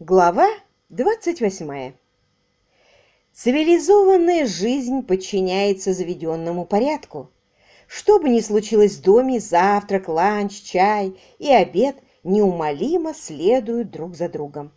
Глава 28. Цивилизованная жизнь подчиняется заведенному порядку. Что бы ни случилось в доме, завтрак, ланч, чай и обед неумолимо следуют друг за другом.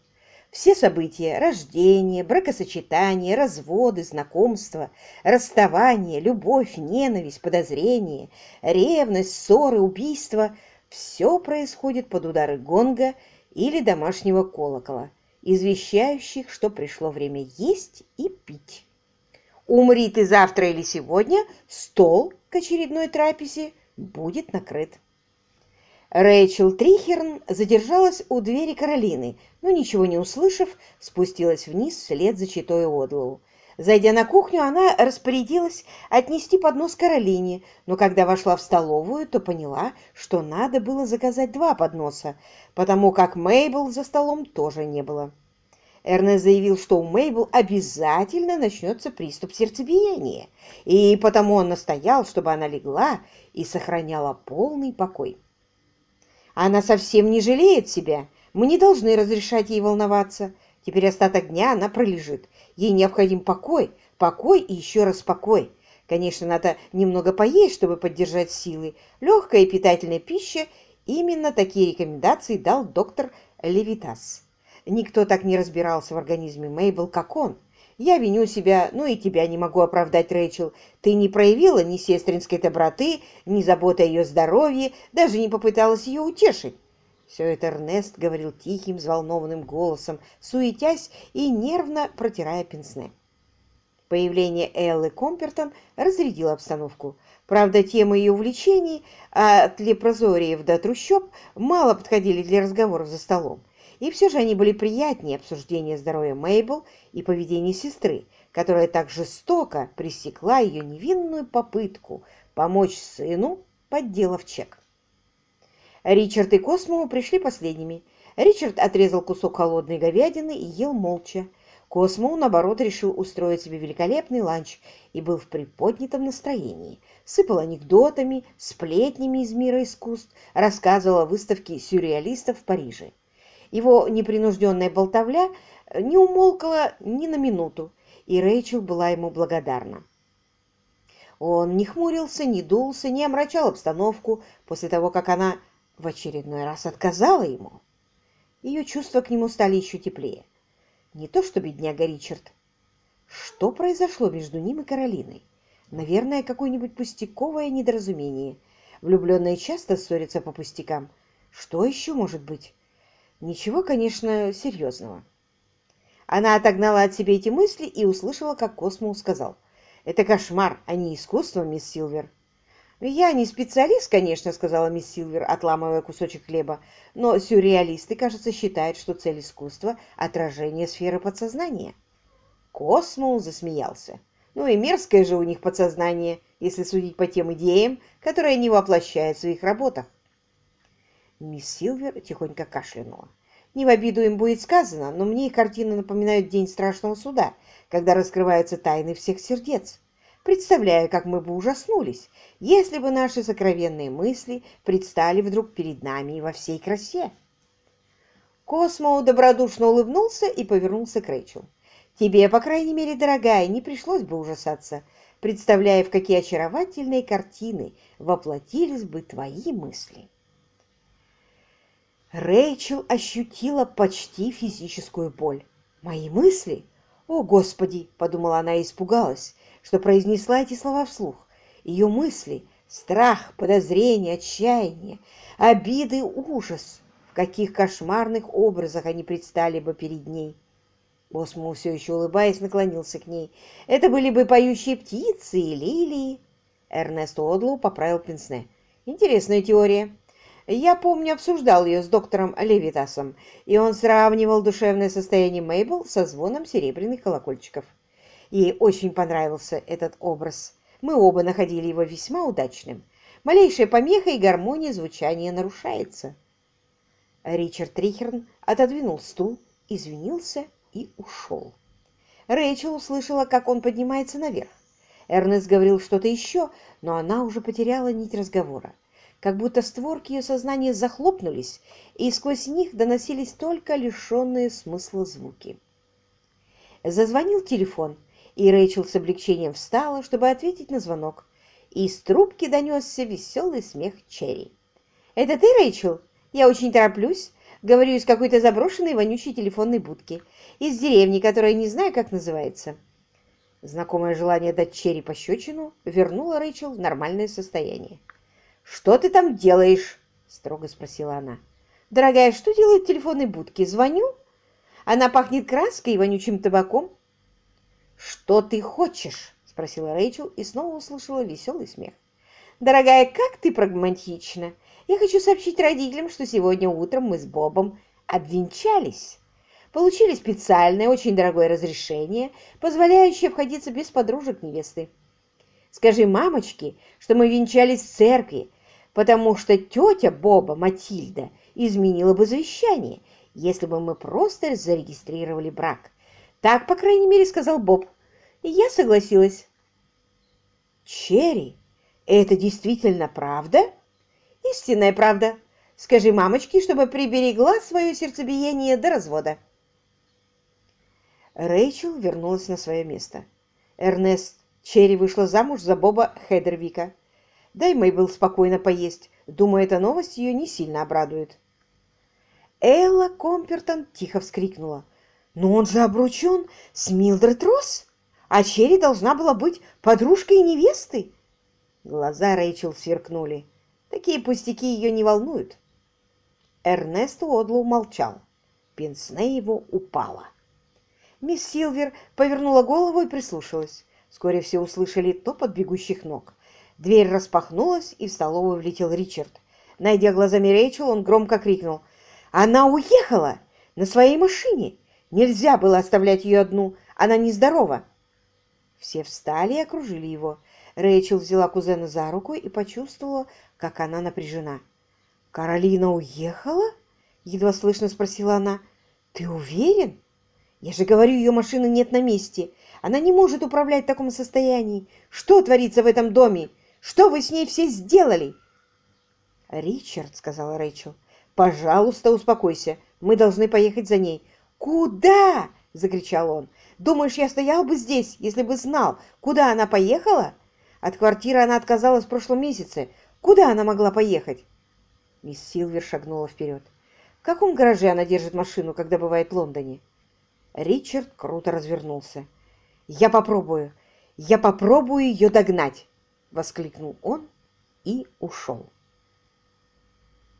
Все события – рождение, бракосочетание, разводы, знакомства, расставание, любовь, ненависть, подозрение, ревность, ссоры, убийства – все происходит под удары гонга – или домашнего колокола, извещающих, что пришло время есть и пить. Умри ты завтра или сегодня, стол к очередной трапезе будет накрыт. Рэйчел Трихерн задержалась у двери Каролины, но, ничего не услышав, спустилась вниз вслед за читой Одлоу. Зайдя на кухню, она распорядилась отнести поднос Каролине, но когда вошла в столовую, то поняла, что надо было заказать два подноса, потому как Мейбл за столом тоже не было. Эрнест заявил, что у Мейбл обязательно начнется приступ сердцебиения, и потому он настоял, чтобы она легла и сохраняла полный покой. «Она совсем не жалеет себя. Мы не должны разрешать ей волноваться. Теперь остаток дня она пролежит. Ей необходим покой, покой и еще раз покой. Конечно, надо немного поесть, чтобы поддержать силы. Легкая и питательная пища – именно такие рекомендации дал доктор Левитас. Никто так не разбирался в организме Мейбл, как он. Я виню себя, ну и тебя не могу оправдать, Рэйчел. Ты не проявила ни сестринской доброты, ни заботы о ее здоровье, даже не попыталась ее утешить. Все это Эрнест говорил тихим, взволнованным голосом, суетясь и нервно протирая пенсне. Появление Эллы Компертон разрядило обстановку. Правда, темы ее увлечений, от лепрозориев до трущоб, мало подходили для разговоров за столом. И все же они были приятнее обсуждения здоровья Мейбл и поведения сестры, которая так жестоко пресекла ее невинную попытку помочь сыну, подделав чек. Ричард и Космо пришли последними. Ричард отрезал кусок холодной говядины и ел молча. Космо, наоборот, решил устроить себе великолепный ланч и был в приподнятом настроении. Сыпал анекдотами, сплетнями из мира искусств, рассказывал о выставке сюрреалистов в Париже. Его непринужденная болтовля не умолкала ни на минуту, и Рэйчел была ему благодарна. Он не хмурился, не дулся, не омрачал обстановку после того, как она в очередной раз отказала ему. Ее чувства к нему стали еще теплее. Не то что бедняга Ричард. Что произошло между ним и Каролиной? Наверное, какое-нибудь пустяковое недоразумение. Влюбленные часто ссорятся по пустякам. Что еще может быть? Ничего, конечно, серьезного. Она отогнала от себя эти мысли и услышала, как Космо сказал. «Это кошмар, а не искусство, мисс Силвер». «Я не специалист, конечно», — сказала мисс Силвер, отламывая кусочек хлеба, «но сюрреалисты, кажется, считают, что цель искусства — отражение сферы подсознания». Космо засмеялся. «Ну и мерзкое же у них подсознание, если судить по тем идеям, которые они воплощают в своих работах». Мисс Силвер тихонько кашлянула. Не в обиду им будет сказано, но мне их картины напоминают день страшного суда, когда раскрываются тайны всех сердец. Представляю, как мы бы ужаснулись, если бы наши сокровенные мысли предстали вдруг перед нами во всей красе. Космо добродушно улыбнулся и повернулся к Рэйчел. «Тебе, по крайней мере, дорогая, не пришлось бы ужасаться, представляя, в какие очаровательные картины воплотились бы твои мысли». Рэйчел ощутила почти физическую боль. «Мои мысли? О, Господи!» — подумала она и испугалась что произнесла эти слова вслух. Ее мысли, страх, подозрение, отчаяние, обиды, ужас, в каких кошмарных образах они предстали бы перед ней. Осмо, все еще улыбаясь, наклонился к ней. «Это были бы поющие птицы и лилии». Эрнест Одлоу поправил Пенсне. «Интересная теория. Я помню, обсуждал ее с доктором Левитасом, и он сравнивал душевное состояние Мейбл со звоном серебряных колокольчиков». Ей очень понравился этот образ. Мы оба находили его весьма удачным. Малейшая помеха и гармония звучания нарушается. Ричард Трихерн отодвинул стул, извинился и ушел. Рэйчел услышала, как он поднимается наверх. Эрнест говорил что-то еще, но она уже потеряла нить разговора. как будто створки ее сознания захлопнулись, и сквозь них доносились только лишенные смысла звуки. Зазвонил телефон, и Рэйчел с облегчением встала, чтобы ответить на звонок. Из трубки донесся веселый смех Черри. «Это ты, Рэйчел? Я очень тороплюсь. Говорю из какой-то заброшенной вонючей телефонной будки. Из деревни, которая не знаю, как называется». Знакомое желание дать Черри пощечину вернуло Рэйчел в нормальное состояние. «Что ты там делаешь?» – строго спросила она. «Дорогая, что делает в телефонной будке? Звоню? Она пахнет краской и вонючим табаком». «Что ты хочешь?» – спросила Рэйчел и снова услышала веселый смех. «Дорогая, как ты прагматична! Я хочу сообщить родителям, что сегодня утром мы с Бобом обвенчались. Получили специальное, очень дорогое разрешение, позволяющее обходиться без подружек невесты. Скажи мамочке, что мы венчались в церкви, потому что тетя Боба, Матильда, изменила бы завещание, если бы мы просто зарегистрировали брак. Так, по крайней мере, сказал Боб. И я согласилась. Черри, это действительно правда? Истинная правда. Скажи мамочке, чтобы приберегла свое сердцебиение до развода. Рэйчел вернулась на свое место. Эрнест Черри вышла замуж за Боба Хедервика. Дай Мейбл спокойно поесть. Думаю, эта новость ее не сильно обрадует. Элла Компертон тихо вскрикнула. Но он же обручен с Милдред Росс, а Черри должна была быть подружкой невесты. Глаза Рэйчел сверкнули. Такие пустяки ее не волнуют. Эрнест Уодлоу молчал. Пенсне его упала. Мисс Силвер повернула голову и прислушалась. Вскоре все услышали топот бегущих ног. Дверь распахнулась, и в столовую влетел Ричард. Найдя глазами Рэйчел, он громко крикнул. «Она уехала! На своей машине! Нельзя было оставлять ее одну, она нездорова. Все встали и окружили его. Рэйчел взяла кузена за руку и почувствовала, как она напряжена. «Каролина уехала?» — едва слышно спросила она. «Ты уверен? Я же говорю, ее машины нет на месте. Она не может управлять в таком состоянии. Что творится в этом доме? Что вы с ней все сделали?» «Ричард», — сказала Рэйчел, — «пожалуйста, успокойся. Мы должны поехать за ней. «Куда?» – закричал он. «Думаешь, я стоял бы здесь, если бы знал, куда она поехала? От квартиры она отказалась в прошлом месяце. Куда она могла поехать?» Мисс Силвер шагнула вперед. «В каком гараже она держит машину, когда бывает в Лондоне?» Ричард круто развернулся. «Я попробую! Я попробую ее догнать!» — воскликнул он и ушел.